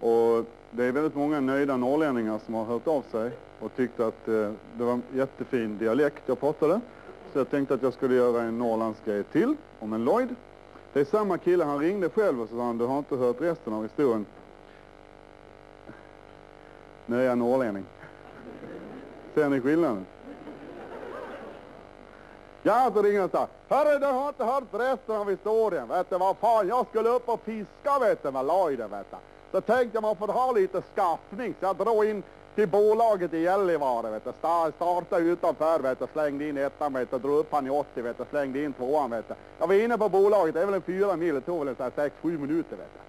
Och det är väldigt många nöjda norrlänningar som har hört av sig och tyckte att eh, det var en jättefin dialekt jag pratade. Så jag tänkte att jag skulle göra en Norrlandsgrej till om en Lloyd. Det är samma kille, han ringde själv och sa han, du har inte hört resten av historien. Nu är jag norrlänning. Ser ni skillnaden? Ja, så ringer han och sa, hörru du har inte hört resten av historien, vet du vad fan, jag skulle upp och fiska vet du med Lloyden vet du. Så tänkte jag man får ha lite skaffning, så jag drog in till bolaget i Gällivare vet du, startade utanför vet du, slängde in ettan vet du, drog upp han i 80 vet du, slängde in tvåan vet du. Jag var inne på bolaget, det är väl en fyra mil, det tog väl en 6-7 minuter vet du.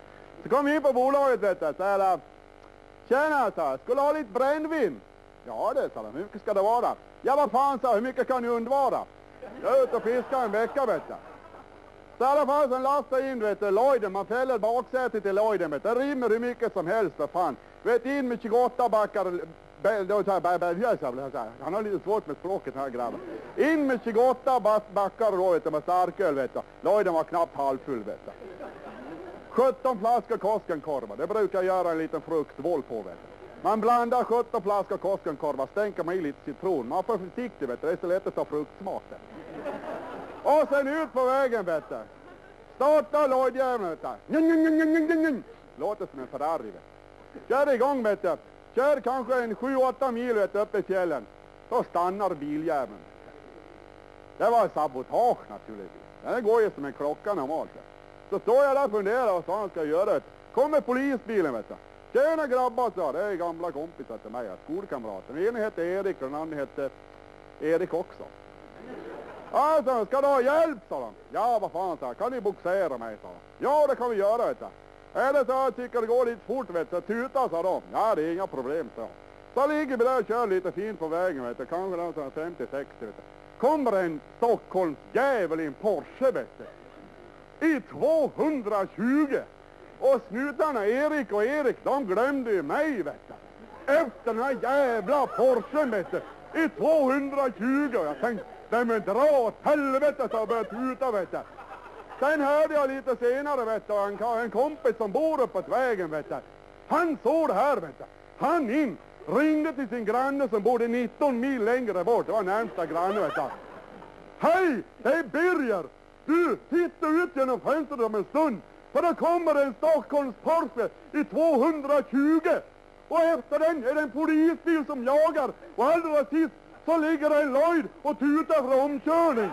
Så kom vi in på bolaget vet du, så här, äh, tjena sa jag, skulle ha lite brännvin? Ja det sa de, hur mycket ska det vara? Ja vad fan sa hur mycket kan ni undvara? Jag är ute och fiskar en vecka vet du. Så i alla fall så lastar in vet du, Lloyden, man fäller baksätet i Lloyden vet du. Det rymmer hur mycket som helst för fan. Vet in med 28 backar, han har lite svårt med språket här grabben. In med 28 backar då vet du, med starköl vet du. Lloyden var knappt halvfull vet du. 17 flaskor Koskenkorva, det brukar jag göra en liten fruktboll på vet du. Man blandar 17 flaskor Koskenkorva, stänker man i lite citron. Man får försiktig vet du, det är så lätt att ta fruktsmaken. Och sen ut på vägen vet du. Starta lådjäveln vet du. Låter som en Ferrari vet du. Kör igång vet du. Kör kanske en 7-8 mil vet du, upp i fjällen. Då stannar biljäveln. Det var sabotage naturligtvis. Den går ju som en klocka normalt. Så står jag där och funderar vad han ska göra. Kommer polisbilen vet du. Tjena grabbar, sa det är gamla kompisar till mig, skolkamrater. Den ena heter Erik och den andra heter Erik också. Alltså, ska du ha hjälp, sa de. Ja, vad fan, sa Kan ni boxera mig, sa de. Ja, det kan vi göra, vet du. Eller så jag tycker det går lite fort, vet du. Tuta, sa de. Ja, det är inga problem, sa Så ligger vi där och kör lite fint på vägen, vet du. Kanske 50-60, vet du. Kommer en Stockholms jävel i en Porsche, vet du. I 220! Och snutarna Erik och Erik, de glömde ju mig, vet du. Efter den här jävla Porschen, vet du. I 220! Och jag tänkte, Nej men dra åt helvete så jag började tuta vet du. Sen hörde jag lite senare vet du, en, en kompis som bor uppåt vägen vet du. Han såg det här vet du. Han in, ringde till sin granne som bodde 19 mil längre bort. Det var närmsta granne vet du. Hej, det är Birger! Du, titta ut genom fönstret om en stund. För då kommer en Stockholms Porsche i 220. Och efter den är det en polisbil som jagar. Och allra sist så ligger en Lloyd och tutar för omkörning.